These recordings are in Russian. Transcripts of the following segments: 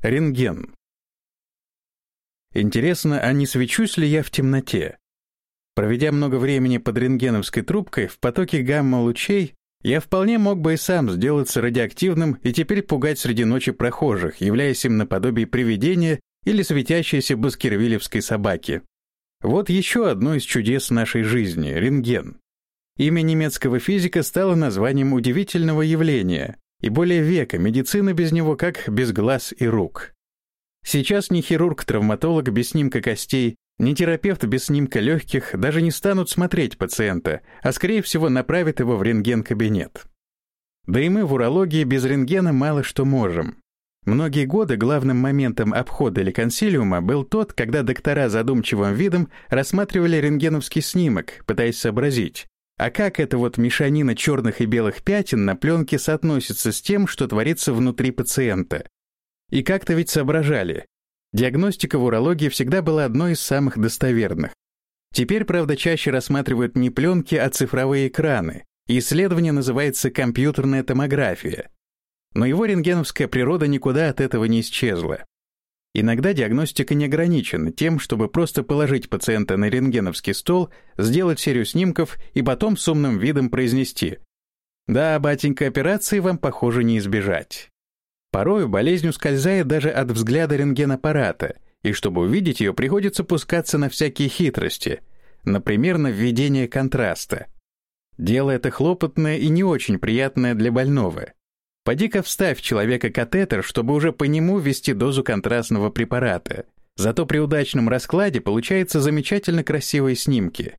Рентген. Интересно, а не свечусь ли я в темноте? Проведя много времени под рентгеновской трубкой в потоке гамма-лучей, я вполне мог бы и сам сделаться радиоактивным и теперь пугать среди ночи прохожих, являясь им наподобие привидения или светящейся баскервилевской собаки. Вот еще одно из чудес нашей жизни — рентген. Имя немецкого физика стало названием удивительного явления, и более века медицина без него как без глаз и рук. Сейчас ни хирург-травматолог без снимка костей, ни терапевт без снимка легких даже не станут смотреть пациента, а скорее всего направят его в рентген-кабинет. Да и мы в урологии без рентгена мало что можем. Многие годы главным моментом обхода или консилиума был тот, когда доктора задумчивым видом рассматривали рентгеновский снимок, пытаясь сообразить, а как эта вот мешанина черных и белых пятен на пленке соотносится с тем, что творится внутри пациента? И как-то ведь соображали. Диагностика в урологии всегда была одной из самых достоверных. Теперь, правда, чаще рассматривают не пленки, а цифровые экраны. исследование называется компьютерная томография. Но его рентгеновская природа никуда от этого не исчезла. Иногда диагностика не ограничена тем, чтобы просто положить пациента на рентгеновский стол, сделать серию снимков и потом с умным видом произнести «Да, батенька, операции вам, похоже, не избежать». Порою болезнь ускользает даже от взгляда рентгенаппарата, и чтобы увидеть ее, приходится пускаться на всякие хитрости, например, на введение контраста. Дело это хлопотное и не очень приятное для больного — Поди-ка вставь человека катетер, чтобы уже по нему ввести дозу контрастного препарата. Зато при удачном раскладе получаются замечательно красивые снимки.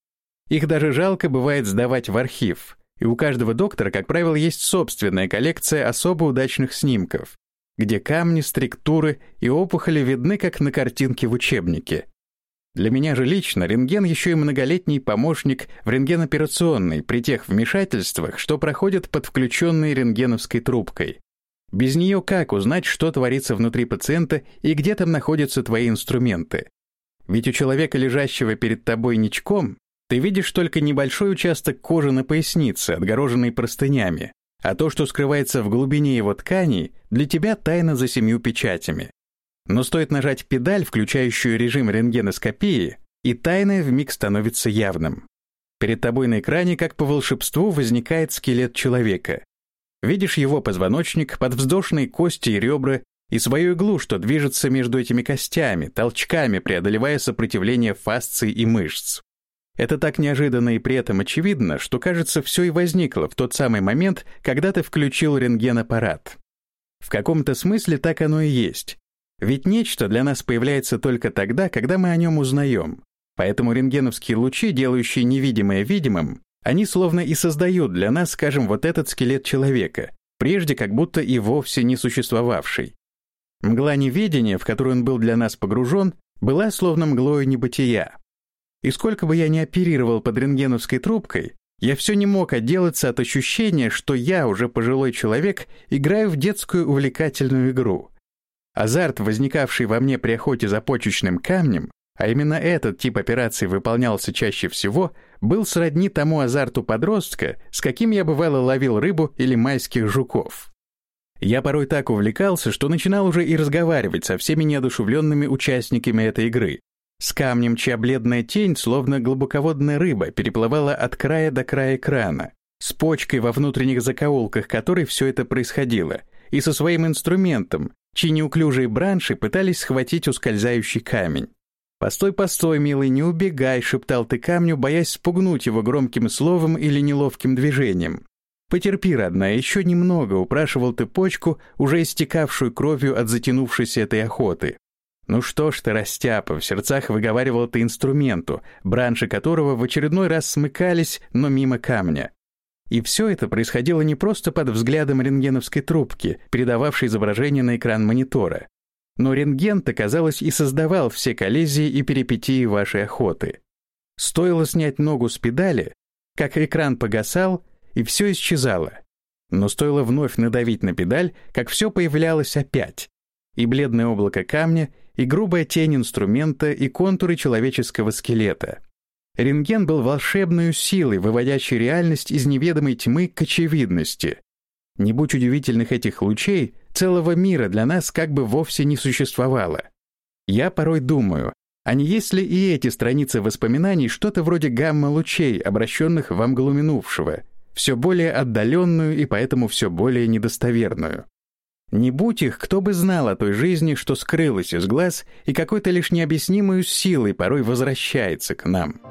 Их даже жалко бывает сдавать в архив. И у каждого доктора, как правило, есть собственная коллекция особо удачных снимков, где камни, структуры и опухоли видны как на картинке в учебнике. Для меня же лично рентген еще и многолетний помощник в рентгеноперационной при тех вмешательствах, что проходят под включенной рентгеновской трубкой. Без нее как узнать, что творится внутри пациента и где там находятся твои инструменты? Ведь у человека, лежащего перед тобой ничком, ты видишь только небольшой участок кожи на пояснице, отгороженный простынями, а то, что скрывается в глубине его тканей, для тебя тайна за семью печатями. Но стоит нажать педаль, включающую режим рентгеноскопии, и тайное вмиг становится явным. Перед тобой на экране, как по волшебству, возникает скелет человека. Видишь его позвоночник, подвздошные кости и ребра, и свою иглу, что движется между этими костями, толчками преодолевая сопротивление фасций и мышц. Это так неожиданно и при этом очевидно, что, кажется, все и возникло в тот самый момент, когда ты включил рентгенаппарат. В каком-то смысле так оно и есть. Ведь нечто для нас появляется только тогда, когда мы о нем узнаем. Поэтому рентгеновские лучи, делающие невидимое видимым, они словно и создают для нас, скажем, вот этот скелет человека, прежде как будто и вовсе не существовавший. Мгла неведения, в которую он был для нас погружен, была словно мглою небытия. И сколько бы я ни оперировал под рентгеновской трубкой, я все не мог отделаться от ощущения, что я, уже пожилой человек, играю в детскую увлекательную игру — Азарт, возникавший во мне при охоте за почечным камнем, а именно этот тип операций выполнялся чаще всего, был сродни тому азарту подростка, с каким я бывало ловил рыбу или майских жуков. Я порой так увлекался, что начинал уже и разговаривать со всеми неодушевленными участниками этой игры. С камнем, чья бледная тень, словно глубоководная рыба, переплывала от края до края экрана, с почкой во внутренних закоулках которой все это происходило, и со своим инструментом, чьи неуклюжие бранши пытались схватить ускользающий камень. «Постой, постой, милый, не убегай», — шептал ты камню, боясь спугнуть его громким словом или неловким движением. «Потерпи, родная, еще немного», — упрашивал ты почку, уже истекавшую кровью от затянувшейся этой охоты. «Ну что ж ты, растяпа», — в сердцах выговаривал ты инструменту, бранши которого в очередной раз смыкались, но мимо камня. И все это происходило не просто под взглядом рентгеновской трубки, передававшей изображение на экран монитора. Но рентген-то, казалось, и создавал все коллизии и перипетии вашей охоты. Стоило снять ногу с педали, как экран погасал, и все исчезало. Но стоило вновь надавить на педаль, как все появлялось опять. И бледное облако камня, и грубая тень инструмента, и контуры человеческого скелета — Рентген был волшебной силой, выводящей реальность из неведомой тьмы к очевидности. Не будь удивительных этих лучей, целого мира для нас как бы вовсе не существовало. Я порой думаю, а не есть ли и эти страницы воспоминаний что-то вроде гамма-лучей, обращенных в мглу минувшего, все более отдаленную и поэтому все более недостоверную? Не будь их, кто бы знал о той жизни, что скрылась из глаз и какой-то лишь необъяснимой силой порой возвращается к нам.